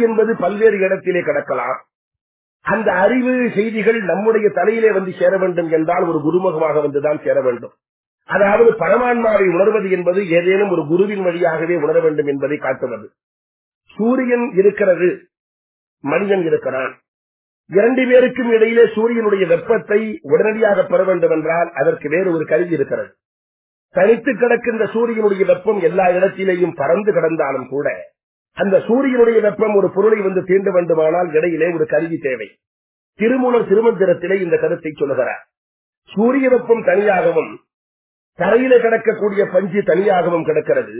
என்பது பல்வேறு இடத்திலே கிடக்கலாம். அந்த அறிவு செய்திகள் நம்முடைய தலையிலே வந்து சேர வேண்டும் என்றால் ஒரு குருமுகமாக வந்துதான் சேர வேண்டும். அதாவது பரமான்மாவை உணர்வது என்பது ஏதேனும் ஒரு குருவின் வழியாகவே உணர வேண்டும் என்பதை காட்டுவது. சூரியன் இருக்கிறது மனிதன் இருக்கிறான். இரண்டு பேருக்கும் இடையிலே சூரியனுடைய வெப்பத்தை உடனடியாக பெற வேண்டும் என்றால் அதற்கு வேறு ஒரு கருவி இருக்கிறது. தனித்து கிடக்கின்ற சூரியனுடைய வெப்பம் எல்லா இடத்திலேயும் பறந்து கிடந்தாலும் கூட அந்த சூரியனுடைய வெப்பம் ஒரு பொருளை வந்து தீண்ட வேண்டுமானால் இடையிலே ஒரு கருவி தேவை. திருமூலர் திருமந்திரத்திலே இந்த கருத்தை சொல்லுகிறார். சூரிய வெப்பம் தனியாகவும் தரையில கிடக்கக்கூடிய பஞ்சு தனியாகவும் கிடக்கிறது.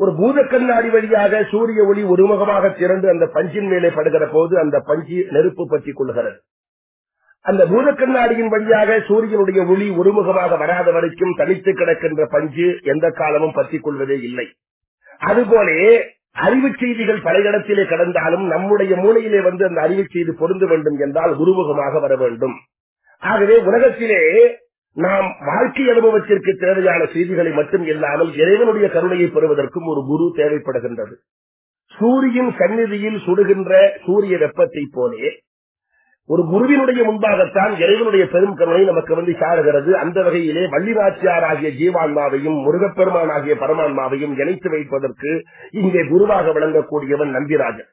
ஒரு பூத கண்ணாடி வழியாக சூரிய ஒளி ஒருமுகமாக திரண்டு அந்த பஞ்சின் மேலே படுகிற போது அந்த பஞ்சு நெருப்பு பற்றி கொள்கிறது அந்த பூத கண்ணாடியின் வழியாக சூரியனுடைய ஒளி ஒருமுகமாக வராத வரைக்கும் தனித்து கிடக்கின்ற பஞ்சு எந்த காலமும் பற்றிக் கொள்வதே இல்லை. அதுபோலே அறிவு செய்திகள் பல இடத்திலே கடந்தாலும் நம்முடைய மூளையிலே வந்து அந்த அறிவு செய்தி பொருந்த வேண்டும் என்றால் குருமுகமாக வர வேண்டும். ஆகவே உலகத்திலே நாம் வாழ்க்கை அனுபவத்திற்கு தேவையான செய்திகளை மட்டும் இல்லாமல் இறைவனுடைய கருணையை பெறுவதற்கும் ஒரு குரு தேவைப்படுகின்றது. சூரியன் சந்நிதியில் சுடுகின்ற சூரிய வெப்பத்தை போலே ஒரு குருவினுடைய முன்பாகத்தான் இறைவனுடைய பெரும் கருணை நமக்கு வந்து சாருகிறது. அந்த வகையிலே வள்ளிநாச்சியார் ஆகிய ஜீவான்மாவையும் முருகப்பெருமான் ஆகிய பரமான்மாவையும் இணைத்து வைப்பதற்கு இங்கே குருவாக விளங்கக்கூடியவன் நம்பிராஜன்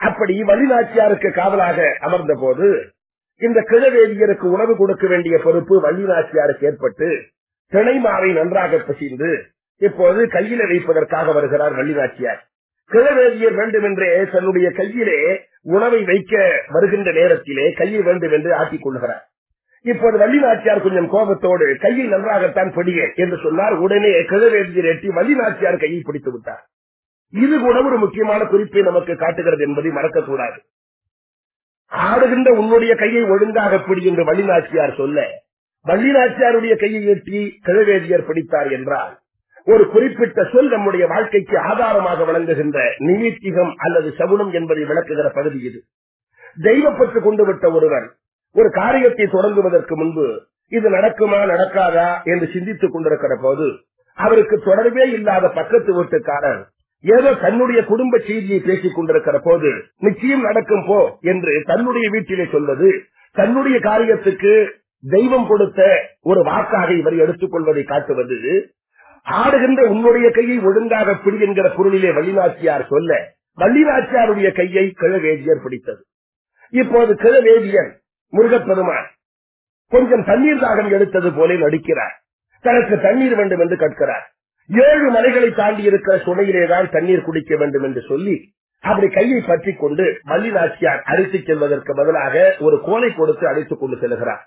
அப்படி வள்ளிநாச்சியாருக்கு காவலாக அமர்ந்த போது இந்த கிழவேதியருக்கு உணவு கொடுக்க வேண்டிய பொறுப்பு வள்ளிநாச்சியாருக்கு ஏற்பட்டு திணைமாவை நன்றாக பிசைந்து இப்போது கையில வைப்பதற்காக வருகிறார் வள்ளிநாச்சியார் கிழவேதியர் வேண்டுமென்றே தன்னுடைய கையிலே உணவை வைக்க வருகின்ற நேரத்திலே கையை வேண்டும் என்று ஆக்கிக் கொள்கிறார். இப்போது வள்ளிநாச்சியார் கொஞ்சம் கோபத்தோடு கையை நன்றாகத்தான் பிடிக என்று சொன்னார். உடனே கிழவேதியர் எட்டி வள்ளிநாச்சியார் கையை பிடித்து விட்டார். இது கூட ஒரு முக்கியமான குறிப்பை நமக்கு காட்டுகிறது என்பதை மறக்கக்கூடாது. ஆடுகின்ற உன்னுடைய கையை ஒழுங்காக பிடி என்று வள்ளிநாச்சியார் சொல்ல வள்ளிநாச்சியாருடைய கையை எட்டி கிழவேதியர் பிடித்தார் என்றால் ஒரு குறிப்பிட்ட சொல் நம்முடைய வாழ்க்கைக்கு ஆதாரமாக வழங்குகின்ற நிமித்திகம் அல்லது சகுனம் என்பதை விளக்குகிற பகுதி இது. தெய்வப்பட்டு கொண்டு விட்ட ஒருவர் ஒரு காரியத்தை தொடங்குவதற்கு முன்பு இது நடக்குமா நடக்காதா என்று சிந்தித்துக் கொண்டிருக்கிற போது அவருக்கு தொடர்பே இல்லாத பக்கத்து வீட்டுக்காரர் ஏதோ தன்னுடைய குடும்ப செய்தியை பேசிக் கொண்டிருக்கிற போது நிச்சயம் நடக்கும் போ என்று தன்னுடைய வீட்டிலே சொல்வது தன்னுடைய காரியத்துக்கு தெய்வம் கொடுத்த ஒரு வாக்காக இவர் எடுத்துக் கொள்வதை காட்டுவது ஆடுகின்ற உன்னுடைய கையை ஒழுங்காக பிடி என்கிற பொருளிலே வள்ளிநாச்சியார் சொல்ல வள்ளிநாச்சியாருடைய கையை கிழவேதியர் பிடித்தது. இப்போது கிழவேதியர் முருகப்பெருமான் கொஞ்சம் தண்ணீர் தாகம் எடுத்தது போல நடிக்கிறார். தனக்கு தண்ணீர் வேண்டும் என்று கேட்கிறார் ஏழு மலைகளை தாண்டி இருக்கிற சுனையிலேதான் தண்ணீர் குடிக்க வேண்டும் என்று சொல்லி அப்படி கையை பற்றிக் கொண்டு வள்ளிநாச்சியார் அழைத்துச் செல்வதற்கு பதிலாக ஒரு கோலை கொடுத்து அழைத்துக் கொண்டு செல்கிறார்.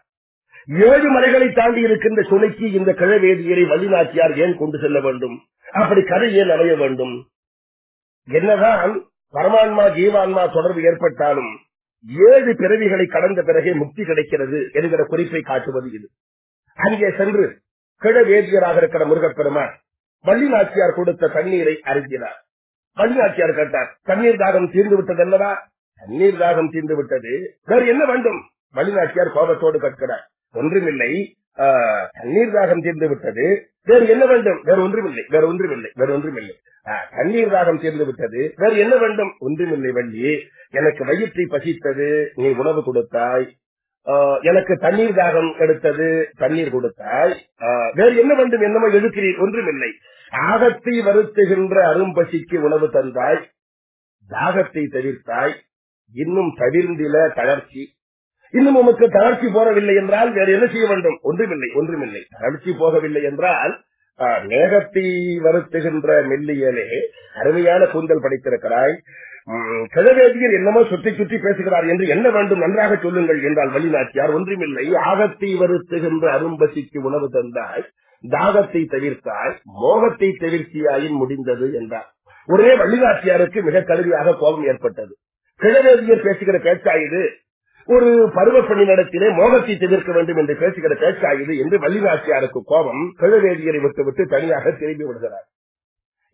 ஏழு மலைகளை தாண்டி இருக்கின்ற சுனைக்கு இந்த கிழவேதியரை வழிநாட்டியார் ஏன் கொண்டு செல்ல வேண்டும்? அப்படி கதை ஏன் அமைய வேண்டும்? என்னதான் பரமான்மா ஜீவான்மா தொடர்பு ஏற்பட்டாலும் ஏழு பிறவிகளை கடந்த பிறகே முக்தி கிடைக்கிறது என்கிற குறிப்பை காட்டுவது இது. அங்கே சென்று கிழவேதியராக இருக்கிற முருகப்பெருமான் வள்ளிநாச்சியார் கொடுத்த தண்ணீரை அருந்தினார். வள்ளிநாச்சியார் கேட்டார் தண்ணீர் தாகம் தீர்ந்து விட்டது அல்லவா? தண்ணீர் தாகம் தீர்ந்து விட்டது. வேறு என்ன வேண்டும்? வள்ளிநாச்சியார் கோபத்தோடு கற்கிறார் ஒன்றுமில்லை. தண்ணீர் தாகம் தீர்ந்து விட்டது. வேறு என்ன வேண்டும்? வேறு ஒன்றுமில்லை. வேற ஒன்றுமில்லை. வேற ஒன்றுமில்லை. தண்ணீர் தாகம் தீர்ந்து விட்டது. வேறு என்ன வேண்டும்? ஒன்றுமில்லை வள்ளி. எனக்கு வயிற்றை பசித்தது. நீ உணவு கொடுத்தாய். எனக்கு தண்ணீர் தாகம் எடுத்தது. தண்ணீர் கொடுத்தாய். வேறு என்ன வேண்டும்? என்னமோ எடுக்கிறீர் ஒன்றுமில்லை. தாகத்தை வருத்துகின்ற அரும்பசிக்கு உணவு தந்தாய். தாகத்தை தவிர்த்தாய். இன்னும் தவிர்ந்தில தளர்ச்சி. இன்னும் உமக்கு தளர்ச்சி போகவில்லை என்றால் வேறு என்ன செய்ய வேண்டும்? ஒன்றுமில்லை ஒன்றுமில்லை. தளர்ச்சி போகவில்லை என்றால் மேகத்தை வருத்துகின்ற மெல்லியலே அருமையான கூந்தல் படைத்திருக்கிறாய். கிழவேதியர் என்னமோ சுற்றி சுற்றி பேசுகிறார் என்று என்ன வேண்டும் நன்றாக சொல்லுங்கள் என்றால் வழிநாட்டியார் ஒன்றுமில்லை. ஆகத்தை வருத்துகின்ற அரும்பசிக்கு உணவு தந்தாய் தாகத்தை தவிர்த்தாய் மோகத்தை தவிர்த்தியாயின் முடிந்தது என்றார். ஒரே வழிநாட்டியாருக்கு மிக கடுமையாக கோபம் ஏற்பட்டது. கிழவேதியர் பேசுகிற பேச்சா இது? ஒரு பருவ பெண்ணினிடத்திலே மோகத்தை தவிர்க்க வேண்டும் என்று பேசுகிற பேச்சா இது என்று வள்ளிவாசியாருக்கு கோபம் கிழவேதியரை விட்டுவிட்டு தனியாக திரும்பி விடுகிறார்.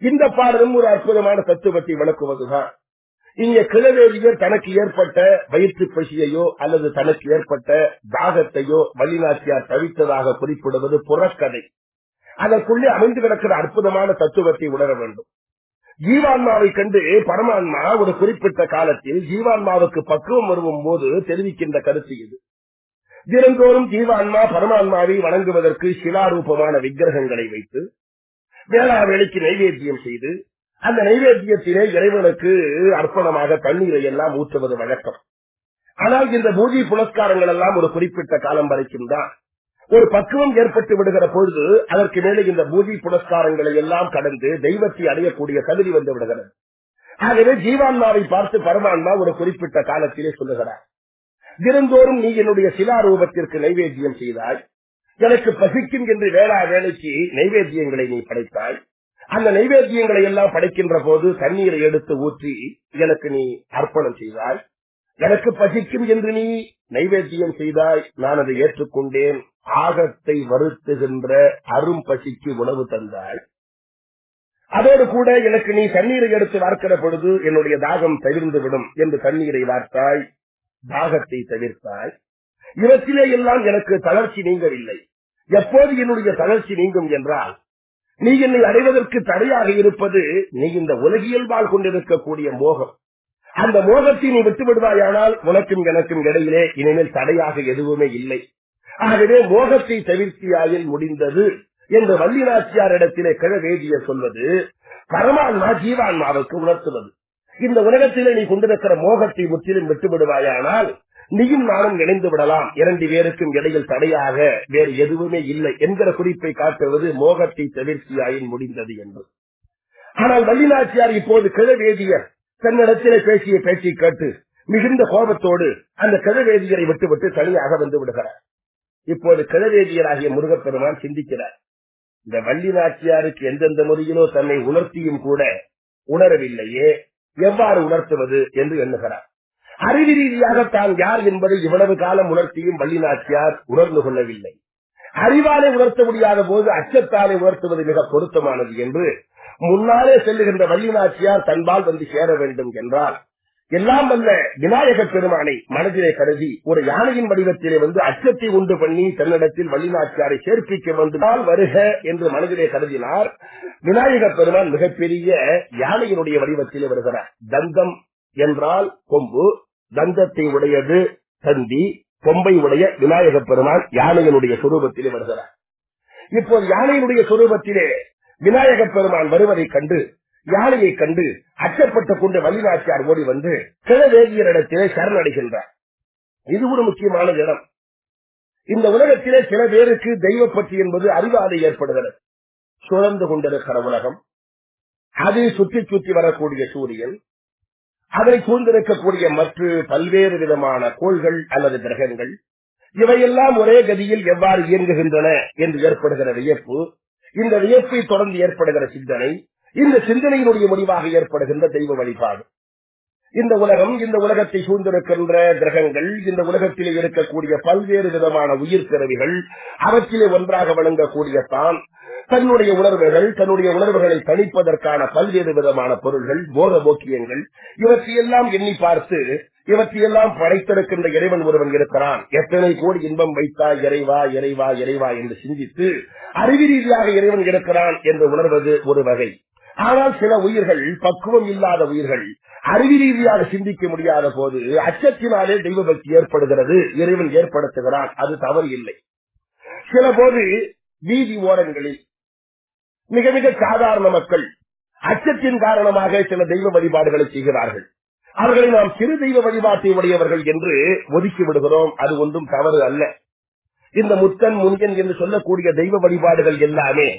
இந்த பாடலும் ஒரு அற்புதமான தத்துவத்தை விளக்குவதுதான். இங்கே கிழவேதியர் தனக்கு ஏற்பட்ட வயிற்று பசியையோ அல்லது தனக்கு ஏற்பட்ட தாகத்தையோ வள்ளிநாச்சியார் தவித்ததாக குறிப்பிடுவது புறக்கதை. அதற்குள்ளே அமைந்து கிடக்கிற அற்புதமான தத்துவத்தை உணர வேண்டும். ஜீவான்மாவை கண்டு பரமான்மா ஒரு குறிப்பிட்ட காலத்தில் ஜீவான்மாவுக்கு பக்குவம் வருவும் போது தெரிவிக்கின்ற கருத்து இது. தினந்தோறும் ஜீவான்மா பரமான்மாவை வணங்குவதற்கு சிலாரூபமான விக்கிரகங்களை வைத்து வேளா வேலைக்கு நைவேத்தியம் செய்து அந்த நைவேத்தியத்திலே இறைவனுக்கு அர்ப்பணமாக தண்ணீரை எல்லாம் ஊற்றுவது வழக்கம். ஆனால் இந்த பூஜை புனஸ்காரங்கள் எல்லாம் ஒரு குறிப்பிட்ட காலம் வரைக்கும் தான். ஒரு பக்குவம் ஏற்பட்டு விடுகிற பொழுது அதற்கு மேலே இந்த பூஜை புனஸ்காரங்களை எல்லாம் கடந்து தெய்வத்தை அடையக்கூடிய தகுதி வந்து விடுகிறது. ஆகவே ஜீவான்மாவை பார்த்து பரமான்மா ஒரு குறிப்பிட்ட காலத்திலே சொல்லுகிறார். தினந்தோறும் நீ என்னுடைய சிலாரூபத்திற்கு நைவேத்தியம் செய்தாய். எனக்கு பசிக்கும் என்று வேளா வேலைக்கு நைவேத்தியங்களை நீ படைத்தாய். அந்த நைவேத்தியங்களை எல்லாம் படைக்கின்ற போது தண்ணீரை எடுத்து ஊற்றி எனக்கு நீ அர்ப்பணம் செய்தாய். எனக்கு பசிக்கும் என்று நீ நைவேத்தியம் செய்தாய். நான் அதை ஏற்றுக்கொண்டேன். ஆகத்தை வருத்துகின்ற அரும் பசிக்கு உணவு தந்தாள். அதோடு கூட எனக்கு நீ தண்ணீரை எடுத்து வார்க்கிற பொழுது என்னுடைய தாகம் தவிர்ந்து விடும் என்று தண்ணீரை வார்த்தாய் தாகத்தை தவிர்த்தாய் இவற்றிலே எல்லாம் எனக்கு தளர்ச்சி நீங்கவில்லை. எப்போது என்னுடைய தளர்ச்சி நீங்கும் என்றால் நீ என்னை அடைவதற்கு தடையாக இருப்பது நீ இந்த உலகியல் வாழ் கொண்டிருக்கக்கூடிய மோகம். அந்த மோகத்தை நீ விட்டு விடுவாயானால் உனக்கும் எனக்கும் இடையிலே இனிமேல் தடையாக எதுவுமே இல்லை. ஆகவே மோகத்தை தவிர்த்தியாயில் முடிந்தது என்று வள்ளிநாச்சியாரிடத்திலே கிழவேதிய சொல்வது பரமான்மா ஜீவான்மாவுக்கு உணர்த்துவது. இந்த உலகத்திலே நீ கொண்டிருக்கிற மோகத்தை முற்றிலும் விட்டுவிடுவாயானால் நீயும் நானும் இணைந்து விடலாம். இரண்டு பேருக்கும் இடையில் தடையாக வேறு எதுவுமே இல்லை என்கிற குறிப்பை காட்டுவது மோகத்தை தவிர்த்தியாயின் முடிந்தது என்று ஆனால் வள்ளிநாச்சியார் இப்போது கிழவேதியர் தன்னிடத்திலே பேசிய பேச்சை கேட்டு மிகுந்த கோபத்தோடு அந்த கிழவேதியரை விட்டுவிட்டு தனியாக வந்து விடுகிறார். இப்போது கிழவேதியராகிய முருகப்பெருமான் சிந்திக்கிறார். இந்த வள்ளி நாச்சியாருக்கு எந்தெந்த முறையிலோ தன்னை உணர்த்தியும் கூட உணரவில்லையே எவ்வாறு உணர்த்துவது என்று எண்ணுகிறார். அறிவு ரீதியாக தான் யார் என்பதை இவ்வளவு காலம் உணர்த்தியும் வள்ளி நாச்சியார் உணர்ந்து கொள்ளவில்லை. அறிவாலே உணர்த்த முடியாத போது அச்சத்தாலே உணர்த்துவது மிக பொருத்தமானது என்று முன்னாலே செல்லுகின்ற வள்ளி நாச்சியார் தன்பால் வந்து சேர வேண்டும் என்றால் எல்லாம் வல்ல விநாயக பெருமானை மனதிலே கருதி ஒரு யானையின் வடிவத்திலே வந்து அச்சத்தை உண்டு பண்ணி தன்னிடத்தில் வள்ளிநாச்சியாரை சேர்ப்பிக்க வந்துதான் வருக என்று மனதிலே கருதினார். விநாயக பெருமான் மிகப்பெரிய யானையினுடைய வடிவத்திலே வருகிறார். தந்தம் என்றால் கொம்பு தந்தத்தை உடையது தந்தி கொம்பை உடைய விநாயக பெருமான் யானையினுடைய சுரூபத்திலே வருகிறார். இப்போது யானையினுடைய சுரூபத்திலே விநாயக பெருமான் வருவதைக் கண்டு யானையை கண்டு அச்சப்பட்டுக் கொண்டு வள்ளிநாச்சியார் ஓடி வந்து கிழவேதியரிடத்திலே சரணடைகின்றார். இது ஒரு முக்கியமான இடம் இந்த உலகத்திலே சில பேருக்கு தெய்வ பற்றி என்பது அறிவாதை ஏற்படுகிறது. சுழந்து கொண்டிருக்கிற உலகம் அதை சுற்றி சுற்றி வரக்கூடிய சூரியன் அதை சூழ்ந்திருக்கக்கூடிய மற்ற பல்வேறு விதமான கோள்கள் அல்லது கிரகங்கள் இவையெல்லாம் ஒரே கதியில் எவ்வாறு இயங்குகின்றன என்று ஏற்படுகிற வியப்பு இந்த வியப்பை தொடர்ந்து ஏற்படுகிற சிந்தனை இந்த சிந்தனையினுடைய முடிவாக ஏற்படுகின்ற தெய்வ வழிபாடு. இந்த உலகம் இந்த உலகத்தை சூழ்ந்திருக்கின்ற கிரகங்கள் இந்த உலகத்திலே இருக்கக்கூடிய பல்வேறு விதமான உயிர் பிறவிகள் அவற்றிலே ஒன்றாக வழங்கக்கூடிய தான் தன்னுடைய உணர்வுகள் தன்னுடைய உணர்வுகளை தணிப்பதற்கான பல்வேறு விதமான பொருள்கள் போக போக்கியங்கள் இவற்றையெல்லாம் எண்ணி பார்த்து இவற்றையெல்லாம் படைத்திருக்கின்ற இறைவன் ஒருவன் இருக்கிறான். எத்தனை கோடி இன்பம் வைத்தா இறைவா இறைவா இறைவா என்று சிந்தித்து அறிவு ரீதியாக இறைவன் இருக்கிறான் என்று உணர்வது ஒரு வகை. ஆனால் சில உயிர்கள் பக்குவம் இல்லாத உயிர்கள் அறிவு ரீதியாக சிந்திக்க முடியாத போது அச்சத்தினாலே தெய்வ பக்தி ஏற்படுகிறது இறைவன் ஏற்படுத்துகிறான் அது தவறு இல்லை. சில போது வீதி ஓரங்களில் மிக மிக சாதாரண மக்கள் அச்சத்தின் காரணமாக சில தெய்வ வழிபாடுகளை செய்கிறார்கள். அவர்களை நாம் சிறு தெய்வ வழிபாட்டை உடையவர்கள் என்று ஒதுக்கி விடுகிறோம் அது ஒன்றும் தவறு அல்ல. இந்த முத்தன் முன்கன் என்று சொல்லக்கூடிய தெய்வ வழிபாடுகள் எல்லாமே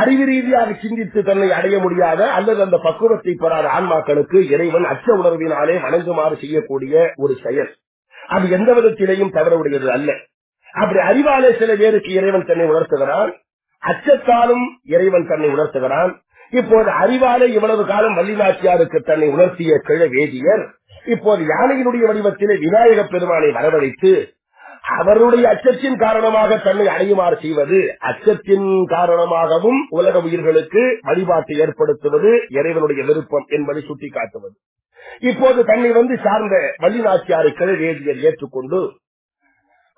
அறிவு ரீதியாக சிந்தித்து தன்னை அடைய முடியாத அல்லது அந்த பக்குவத்தை பெறாத ஆன்மாக்களுக்கு இறைவன் அச்ச உணர்வினாலே வணங்குமாறு செய்யக்கூடிய ஒரு செயல். அது எந்த விதத்திலேயும் தவறவுடையது அல்ல. அப்படி அறிவாலே சில பேருக்கு இறைவன் தன்னை உணர்த்துகிறான். அச்சத்தாலும் இறைவன் தன்னை உணர்த்துகிறான். இப்போது அறிவாலே இவ்வளவு காலம் வள்ளிநாச்சியாருக்கு தன்னை உணர்த்திய கிழ வேதியர் இப்போது யானையினுடைய வடிவத்திலே விநாயக பெருமானை வரவழைத்து அவருடைய அச்சத்தின் காரணமாக தன்னை அடையுமாறு செய்வது அச்சத்தின் காரணமாகவும் உலக உயிர்களுக்கு வழிபாட்டை ஏற்படுத்துவது இறைவனுடைய விருப்பம் என்பதை சுட்டிக்காட்டுவது. இப்போது தன்னை வந்து சார்ந்த வள்ளிநாச்சியாரை கிழ வேதியர் ஏற்றுக்கொண்டு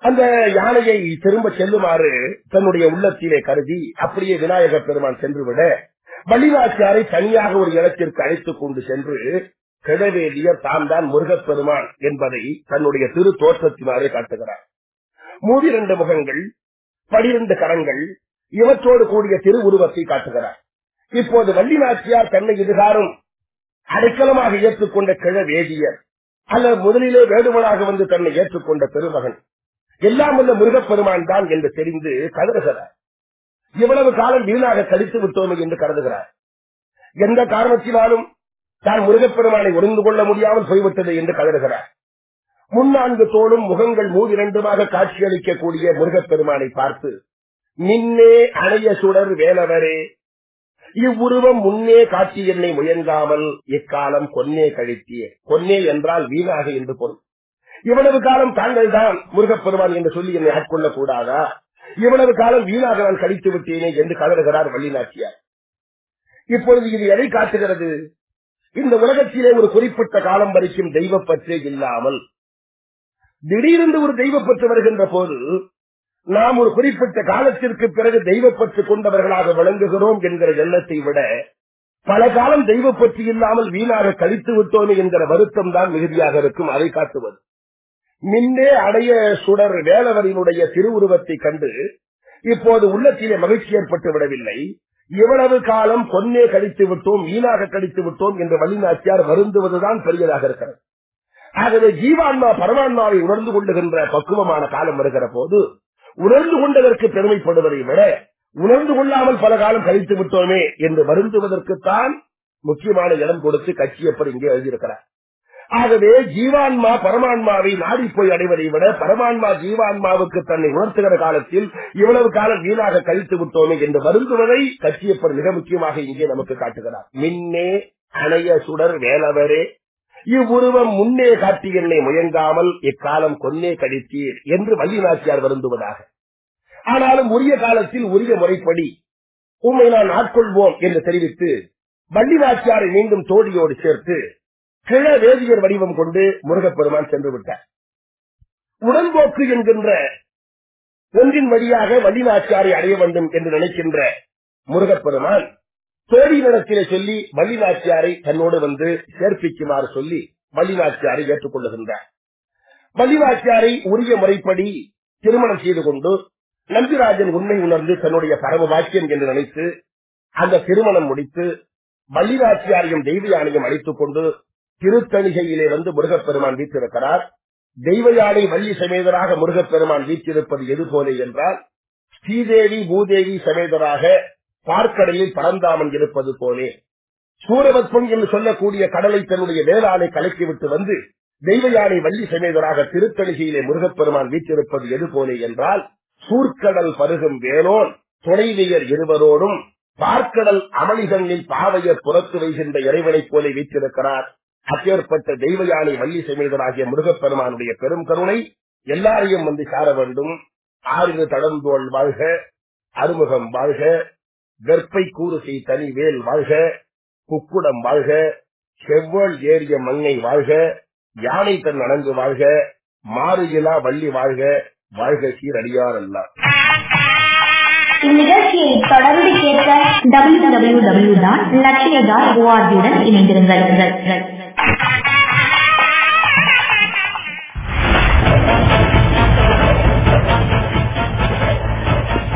அந்த யானையை திரும்ப செல்லுமாறு தன்னுடைய உள்ளத்திலே கருதி அப்படியே விநாயகர் பெருமான் சென்றுவிட வள்ளிநாச்சியாரை தனியாக ஒரு இடத்திற்கு அழைத்துக் கொண்டு சென்று கிழவேதியர் தான் தான் முருகப்பெருமான் என்பதை தன்னுடைய திரு தோற்றத்தினாலே காட்டுகிறார். மூவிரண்டு முகங்கள் பனிரெண்டு கரங்கள் இவற்றோடு கூடிய திருவுருவத்தை காட்டுகிறார். இப்போது வள்ளி நாச்சியார் தன்னை இதுகாரும் அடைக்கலமாக ஏற்றுக்கொண்ட கிழ வேதியர் அல்ல முதலிலே வேடுமனாக வந்து தன்னை ஏற்றுக்கொண்ட பெருமகன். எல்லாம் உள்ள முருகப்பெருமான் தான் என்று தெரிந்து கருதுகிறார் இவ்வளவு காலம் வீணாக கழித்து விட்டோம் என்று கருதுகிறார். எந்த காரணத்தினாலும் தான் முருகப்பெருமானை ஒருந்து கொள்ள முடியாமல் போய்விட்டது என்று கருதுகிறார் முன்னான்கு தோளும் முகங்கள் மூதிரண்டுமாக காட்சியளிக்கக்கூடிய முருகப்பெருமானை பார்த்து நின்னே அணைய சுடர் வேலவரே இவ்வுருவம் முன்னே காட்சி என்னை முயங்காமல் இக்காலம் கொன்னே கழித்திய கொன்னே என்றால் வீணாக என்று பொருள். இவ்வளவு காலம் தாங்கள் தான் முருகப்பெருமான் என்று சொல்லி என்னை ஆட்கொள்ளக் கூடாதா இவ்வளவு காலம் வீணாக நான் கழித்து விட்டேனே என்று கதறுகிறார் வள்ளிநாச்சியார். இப்பொழுது இது எதை காட்டுகிறது? இந்த உலகத்திலே ஒரு குறிப்பிட்ட காலம் வரைக்கும் தெய்வப்பற்றே இல்லாமல் திடீரென்று ஒரு தெய்வப்பற்று வருகின்ற போது நாம் ஒரு குறிப்பிட்ட காலத்திற்கு பிறகு தெய்வப்பற்று கொண்டவர்களாக விளங்குகிறோம் என்கிற எண்ணத்தை விட பல காலம் தெய்வப்பற்று இல்லாமல் வீணாக கழித்து விட்டோமே என்கிற வருத்தம் தான் மிகுதியாக இருக்கும் அதை காட்டுவது. மின்னே அடைய சுடர் வேலவரினுடைய திருவுருவத்தை கண்டு இப்போது உள்ளத்திலே மகிழ்ச்சி ஏற்பட்டு விடவில்லை. இவ்வளவு காலம் பொன்னே கழித்து விட்டோம் வீணாக கழித்து விட்டோம் என்று வழிநாச்சியார் வருந்துவதுதான் பெரியதாக இருக்கிறது. ஆகவே ஜீவான்மா பரமான்மாவை உணர்ந்து கொள்ளுகின்ற பக்குவமான காலம் வருகிற போது உணர்ந்து கொண்டதற்கு பெருமைப்படுவதை விட உணர்ந்து கொள்ளாமல் பல காலம் கழித்து விட்டோமே என்று வருந்துவதற்குத்தான் முக்கியமான இடம் கொடுத்து கட்சி எப்படி இங்கே எழுதியிருக்கிறார். ஆகவே ஜீவான்மா பரமான்மாவை நாடி போய் அடைவதை விட பரமான்மா ஜீவான்மாவுக்கு தன்னை உணர்த்துகிற காலத்தில் இவ்வளவு காலம் வீணாக கழித்து விட்டோமே என்று வருந்துவதை கட்சியப்பர் மிக முக்கியமாக இங்கே நமக்கு காட்டுகிறார். மின்னே அணைய சுடர் வேலவரே இவ்வுருவம் முன்னே காட்டி என்னை முயங்காமல் இக்காலம் கொன்னே கழித்தீர் என்று வள்ளிநாச்சியார் வருந்துவதாக. ஆனாலும் உரிய காலத்தில் உரிய முறைப்படி உண்மை நான் ஆட்கொள்வோம் என்று தெரிவித்து வள்ளிநாச்சியாரை மீண்டும் தோழியோடு சேர்த்து கிழ வேதியர் வடிவம் கொண்டு முருகப்பெருமான் சென்று விட்டார். உடன்போக்கு என்கின்ற ஒன்றின் வழியாக வள்ளிநாச்சியாரை அடைய வேண்டும் என்று நினைக்கின்ற முருகப்பெருமான் தோழியிடத்திலே சொல்லி மல்லிநாச்சியாரை தன்னோடு வந்து சேர்ப்பிக்குமாறு சொல்லி மல்லிநாச்சியாரை ஏற்றுக் கொள்ளுகின்றார் வள்ளிநாச்சியாரை உரிய முறைப்படி திருமணம் செய்து கொண்டு நம்பிராஜன் உண்மை உணர்ந்து தன்னுடைய பரம வாக்கியம் என்று நினைத்து அந்த திருமணம் முடித்து வள்ளிநாச்சியாரையும் தெய்வ யானையும் அழைத்துக் கொண்டு திருத்தணிகையிலே வந்து முருகப்பெருமான் வீட்டிருக்கிறார் தெய்வ யானை வள்ளி சமேதராக முருகப்பெருமான் வீட்டிருப்பது எது போல என்றால் ஸ்ரீதேவி பூதேவி சமேதராக பார்க்கடலில் பரந்தாமன் இருப்பது போலே. சூரபத்மம் என்று சொல்லக்கூடிய கடலை தன்னுடைய வேளாளை கலக்கிவிட்டு வந்து தெய்வ யானை வள்ளி சமேதராக திருத்தணிகையிலே முருகப்பெருமான் வீட்டிருப்பது எது போலே என்றால் சூர்க்கடல் பருகும் வேலோன் துணைவியர் இருவரோடும் பார்க்கடல் அமளிகளில் பாவையர் புறத்து வைகின்ற இறைவனைப் போலே வீற்றிருக்கிறார். அப்பேற்பட்ட தெய்வ யானை வள்ளி சமேதராகிய முருகப்பெருமானுடைய பெரும் கருணை எல்லாரையும் வந்து சார வேண்டும். ஆறு தடந்தோள் வாழ்க அறுமுகம் வாழ்க கற்பை கூறுகை தனி வேல் வாழ்க குக்குடம் வாழ்க செவ்வாள் ஏறிய மங்கை வாழ்க யானை தன் அணங்கு வாழ்க மாறுகிலா வள்ளி வாழ்க வாழ்க சீரடியார் அல்ல. இந்நிகழ்ச்சியை தொடர்ந்து கேட்க W W W dot Lakshya dot ஓஆர்ஜியுடன் இணைந்திருங்கள்.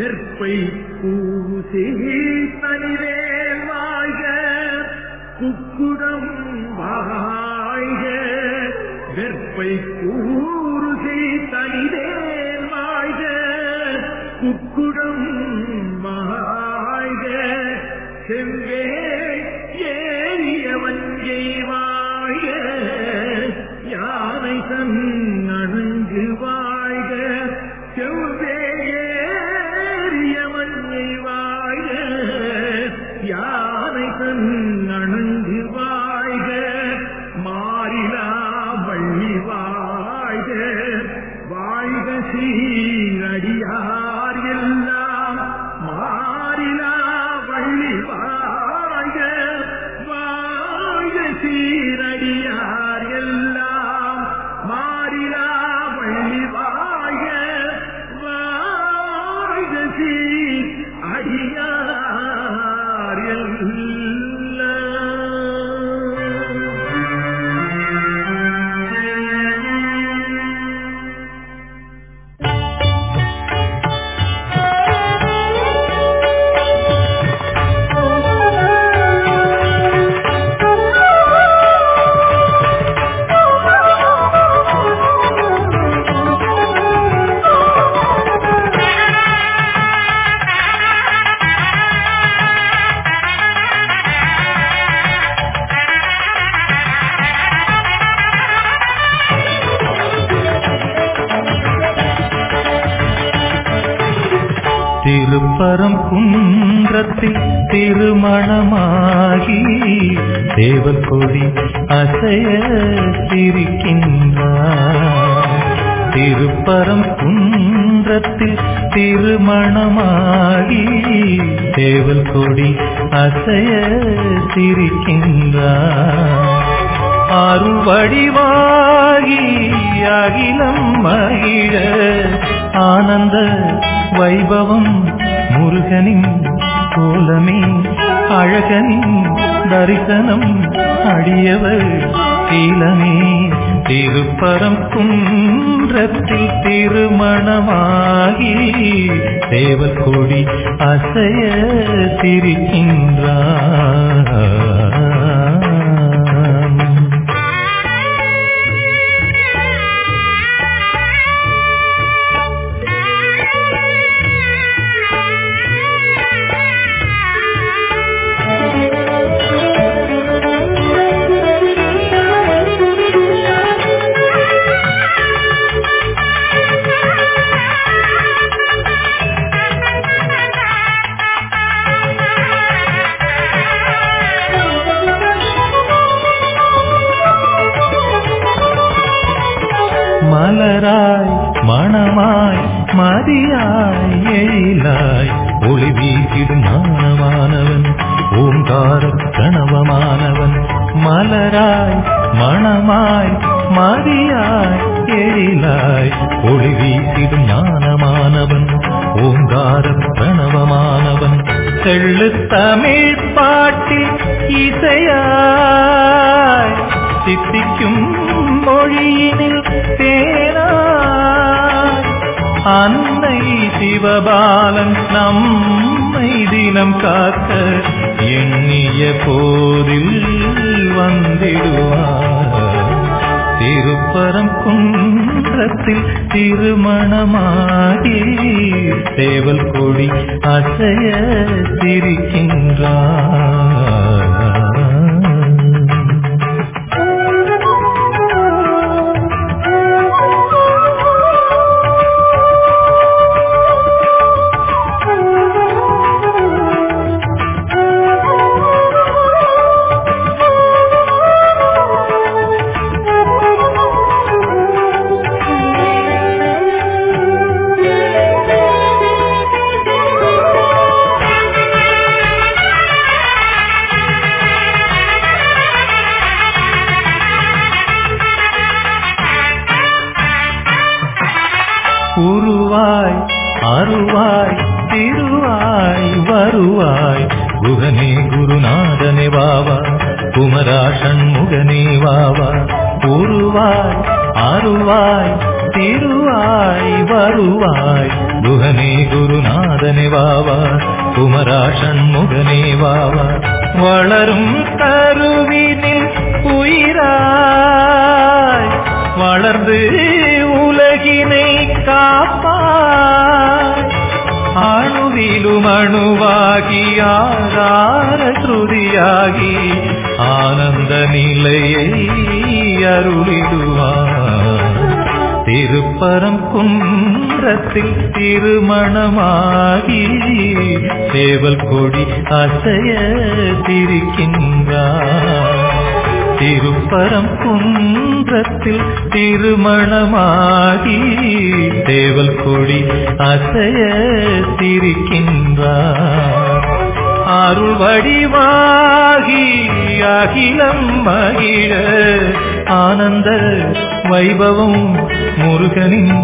வெற்பை பூசி சீரடி குன்றத்தில் திருமணமாகி தேவல் கொடி அசைய சிரிக்கின்றார் திருப்பரம் குன்றத்தில் திருமணமாகி தேவல் கொடி அசைய சிரிக்கின்றார் அருள் வடிவாகி அகிலம் மகிழ ஆனந்த வைபவம் முருகனின் கோலமே அழகனின் தரிசனம் அடியவர் சீலமே திருப்பரம் குன்றத்தில் திருமணமாகி தேவல் கொடி அசைய சிரிக்கின்றார். இசையாய் சித்திக்கும் மொழியினில் தேனாய் அன்னை சிவபாலன் நம்மை தினம் காக்க எண்ணிய போரில் வந்திடுவார். திருப்பரம் குன்றத்தில் திருமணமாகி சேவல் கொடி அசைய சிரிக்கின்றார். குமரா சண்முகனே வாவா வளரும் கருவினில் உயிராய். வளர்ந்து திருப்பரம் குன்றத்தில் திருமணமாகி சேவல் கொடி அசைய திரிக்கின்றார். திருப்பரம் குன்றத்தில் திருமணமாகி சேவல் கொடி அசைய திரிக்கின்றார். அருள் வடிவாகி அகிலம் மகிழ. ஆனந்த வைபவம் முருகனின்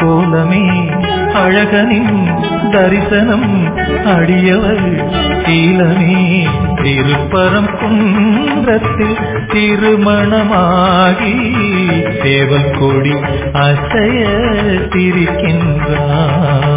கோலமே அழகனின் தரிசனம் அடியவர் சீலமே திருப்பரம் குன்றத்தில் திருமணமாகி தேவன் கொடி அசைய திரிக்கின்றான்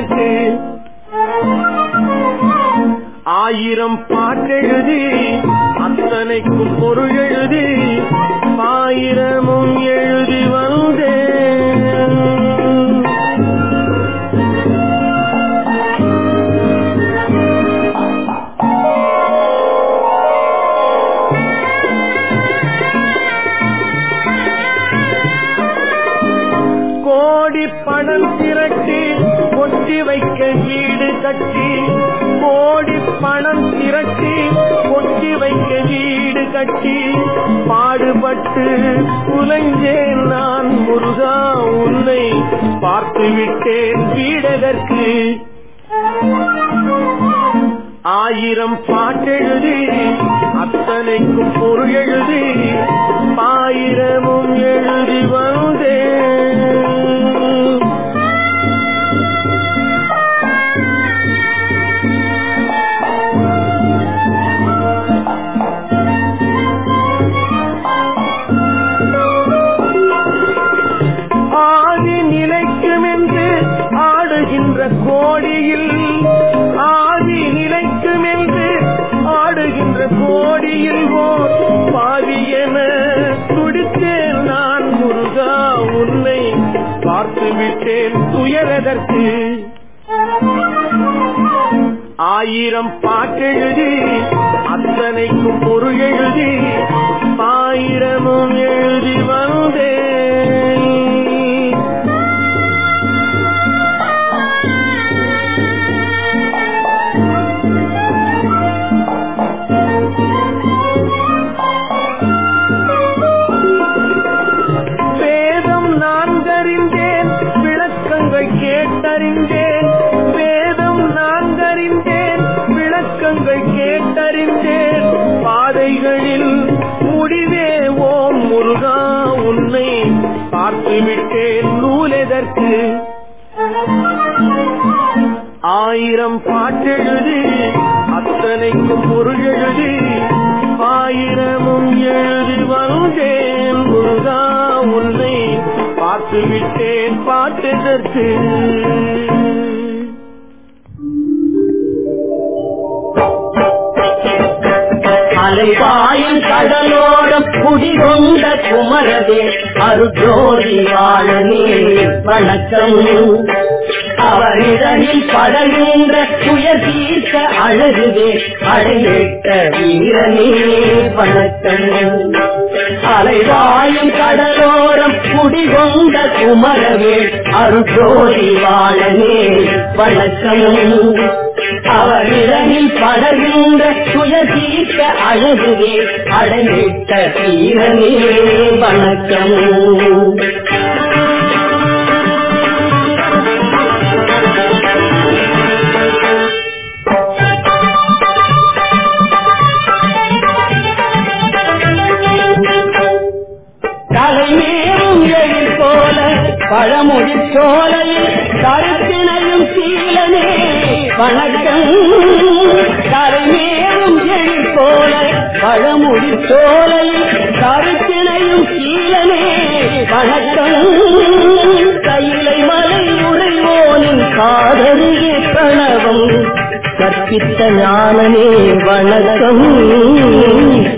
பாட்டெதற்கு ஆயிரம் பாட்டெழுதி அத்தனைக்கும் பொருள் எழுதி ஆயிரமும் எழுதி கட்டி கோடி பணம் திரட்டி கொட்டி வைக்க வீடு கட்டி பாடுபட்டு உலைஞ்சேன் நான் முருகா உன்னை பார்த்து விட்டேன் வீடதற்கு ஆயிரம் பாட்டெழுதி அத்தனைக்கும் பொருள் எழுதி முடிவே ஓம் முருகா உன்னை பார்த்துவிட்டேன் நூலெதற்கு. ஆயிரம் பாட்டெழுது அத்தனைக்கும் பொருள் ஆயிரமும் எழுதி வருந்தேன் முருகா உன்னை பார்த்துவிட்டேன் பாட்டெதற்கு. அலைவா அலைவாயும் கடலோரம் குடிகொண்ட குமரவே அருஜோதி வாழனே வணக்கம். அவரிடனில் படகின்ற துயர் தீர்க்க அழகுவே அடைந்திட்ட வீரனே. வணக்கம். அலைவாயும் கடலோரம் குடிகொண்ட குமரவே அருஜோதி வாழனே வணக்கம். அவரிடனில் படகின்ற துயர் அழகுவே அடைந்திட்ட வீரனே வணக்கம். தலைமேலும் எழில் போல பழமொழி சோலையில் கருத்தினையும் சீலனே. வணக்கம். தலைமேலும் எழில் போல பழமொழி சோலை கருத்தினையும் கீழனே. வணக்கம். கையிலை மலை உறைவோனின் காதலியே கணவம் கற்பித்த ஞானமே வணக்கம்.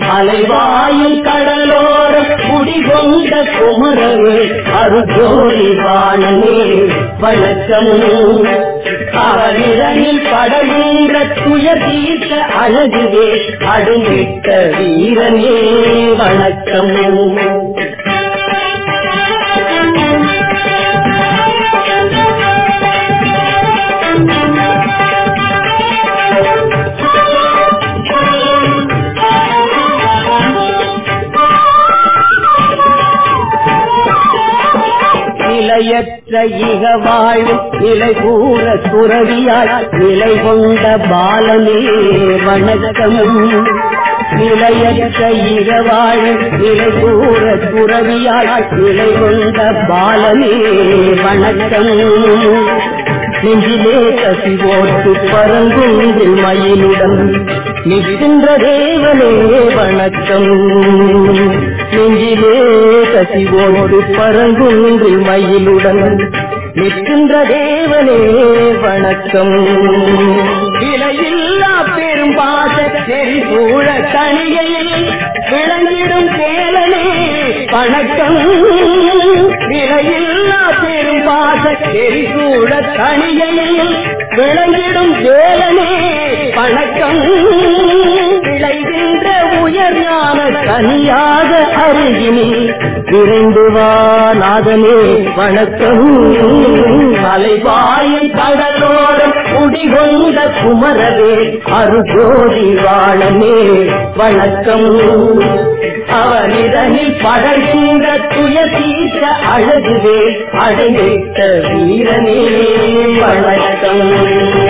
அலைவாயும் கடலோரம் குடிகொண்ட குமரவே அருகோரி வாணனே வணக்கம். அவரிடனில் படகின்ற துயர் தீர்த்த அழகுவே அடுங்கிட்ட வீரனே வணக்கம். இக வாழும் நிலை கூற துறவியாய் நிலை கொண்ட பாலனே வணக்கம் நிலையற்ற இக வாழும் நிலை கூற துறவியாய் நிலை கொண்ட பாலனே வணக்கம் நெஞ்சிலே கசி ஓட்டு பரங்குன்றில் மயிலுடன் நிற்கின்ற தேவனே வணக்கம். நெஞ்சிலே கசி ஓட்டு பரங்குன்றில் மயிலுடன் நிற்கின்ற தேவனே வணக்கம். விலையில்லா பெரும் பாச செறிசூழ தனிகையில் விளங்கிடும் தேவனே வணக்கம். விலையில்லா பெரும் பாச செறிசூழ தனிகையில் விளங்கிடும் தேவனே வணக்கம். விளைகின்ற ஞான கனியாக அருகினில் விரைந்து வா வணக்கம். அலைவாயில் கடலோரம் குடிகொண்ட குமரவே அருகோதி வாழனே வணக்கம். அவரிடனில் படகின்ற துயர் தீர்க்க அழகுவே அடைந்திட்ட வீரனே வணக்கம்.